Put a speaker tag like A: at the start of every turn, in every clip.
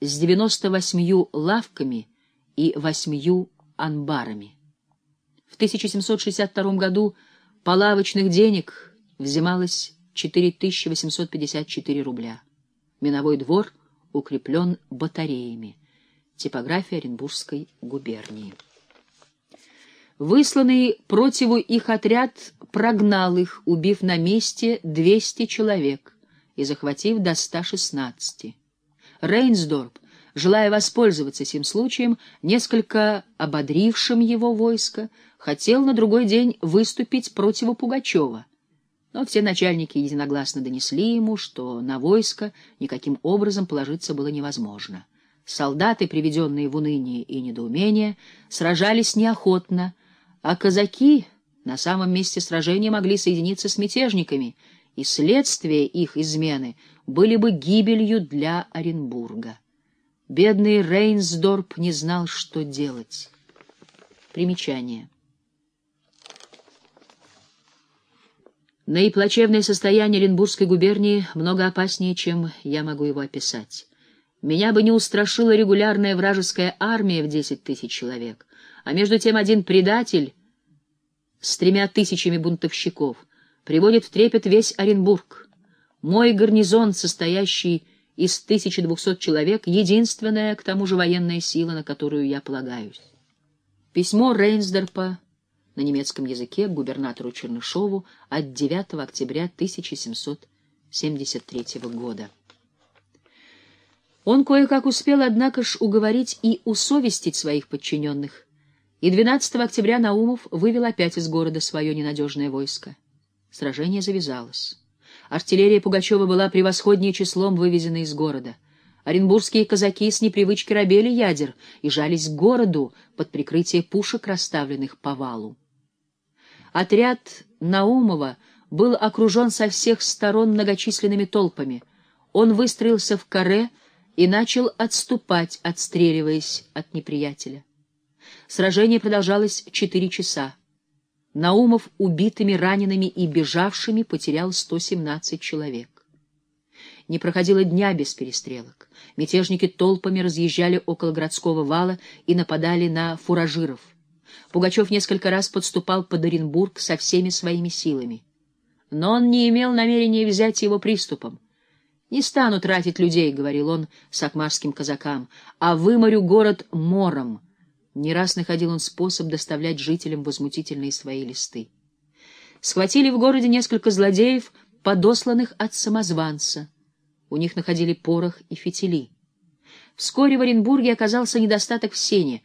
A: с 98 лавками и восьмью анбарами. В 1762 году по лавочных денег взималось 4854 рубля. Миновой двор укреплен батареями. Типография Оренбургской губернии. Высланный противу их отряд прогнал их, убив на месте 200 человек и захватив до 116. Рейнсдорп, желая воспользоваться этим случаем, несколько ободрившим его войско, хотел на другой день выступить против Пугачева. Но все начальники единогласно донесли ему, что на войско никаким образом положиться было невозможно. Солдаты, приведенные в уныние и недоумение, сражались неохотно, а казаки на самом месте сражения могли соединиться с мятежниками, и следствие их измены были бы гибелью для Оренбурга. Бедный Рейнсдорп не знал, что делать. Примечание. Наиплачевное состояние Оренбургской губернии много опаснее, чем я могу его описать. Меня бы не устрашила регулярная вражеская армия в десять тысяч человек, а между тем один предатель с тремя тысячами бунтовщиков приводит в трепет весь Оренбург. Мой гарнизон, состоящий из 1200 человек, единственная, к тому же, военная сила, на которую я полагаюсь. Письмо Рейнсдорпа на немецком языке губернатору Чернышову от 9 октября 1773 года. Он кое-как успел, однако ж, уговорить и усовестить своих подчиненных, и 12 октября Наумов вывел опять из города свое ненадежное войско. Сражение завязалось. Артиллерия Пугачева была превосходнее числом вывезена из города. Оренбургские казаки с непривычки робели ядер и жались к городу под прикрытие пушек, расставленных по валу. Отряд Наумова был окружен со всех сторон многочисленными толпами. Он выстроился в каре и начал отступать, отстреливаясь от неприятеля. Сражение продолжалось четыре часа. Наумов убитыми, ранеными и бежавшими потерял 117 человек. Не проходило дня без перестрелок. Мятежники толпами разъезжали около городского вала и нападали на фуражиров. Пугачев несколько раз подступал под Оренбург со всеми своими силами. Но он не имел намерения взять его приступом. «Не стану тратить людей», — говорил он сакмарским казакам, — «а выморю город мором». Не раз находил он способ доставлять жителям возмутительные свои листы. Схватили в городе несколько злодеев, подосланных от самозванца. У них находили порох и фитили. Вскоре в Оренбурге оказался недостаток в сене.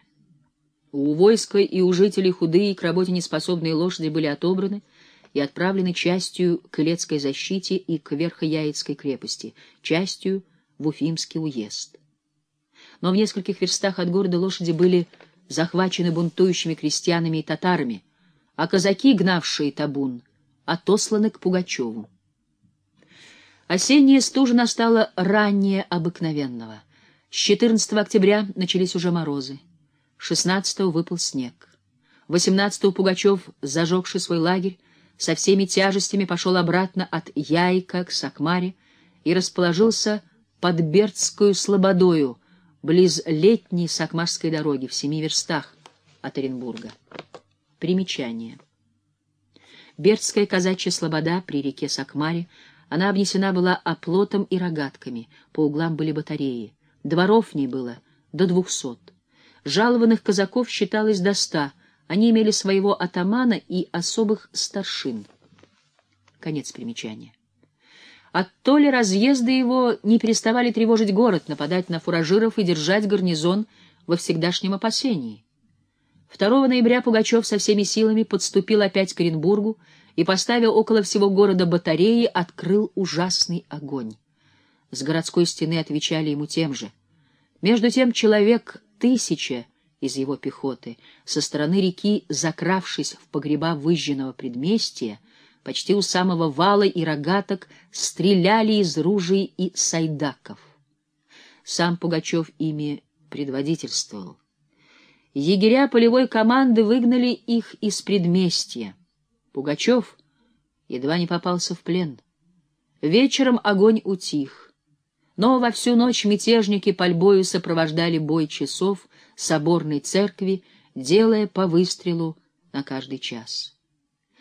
A: У войска и у жителей худые и к работе неспособные лошади были отобраны и отправлены частью к Илецкой защите и к Верхояицкой крепости, частью в Уфимский уезд. Но в нескольких верстах от города лошади были захвачены бунтующими крестьянами и татарами, а казаки, гнавшие табун, отосланы к Пугачеву. Осенняя стужа настала ранее обыкновенного. С 14 октября начались уже морозы. 16-го выпал снег. 18-го Пугачев, зажегший свой лагерь, со всеми тяжестями пошел обратно от Яйка к Сакмаре и расположился под Бердскую слободою, близ летней Сакмарской дороги в семи верстах от Оренбурга. Примечание. Бердская казачья слобода при реке Сакмаре, она обнесена была оплотом и рогатками, по углам были батареи. Дворов в ней было до двухсот. Жалованных казаков считалось до ста, они имели своего атамана и особых старшин. Конец примечания. От то ли разъезда его не переставали тревожить город, нападать на фуражиров и держать гарнизон во всегдашнем опасении. 2 ноября Пугачев со всеми силами подступил опять к Оренбургу и, поставив около всего города батареи, открыл ужасный огонь. С городской стены отвечали ему тем же. Между тем человек тысяча из его пехоты со стороны реки, закравшись в погреба выжженного предместья, почти у самого вала и рогаток стреляли из ружей и сайдаков. Сам Пугачев ими предводительствовал. Егеря полевой команды выгнали их из предместья. Пугачев едва не попался в плен. Вечером огонь утих. но во всю ночь мятежники пальбою сопровождали бой часов соборной церкви, делая по выстрелу на каждый час.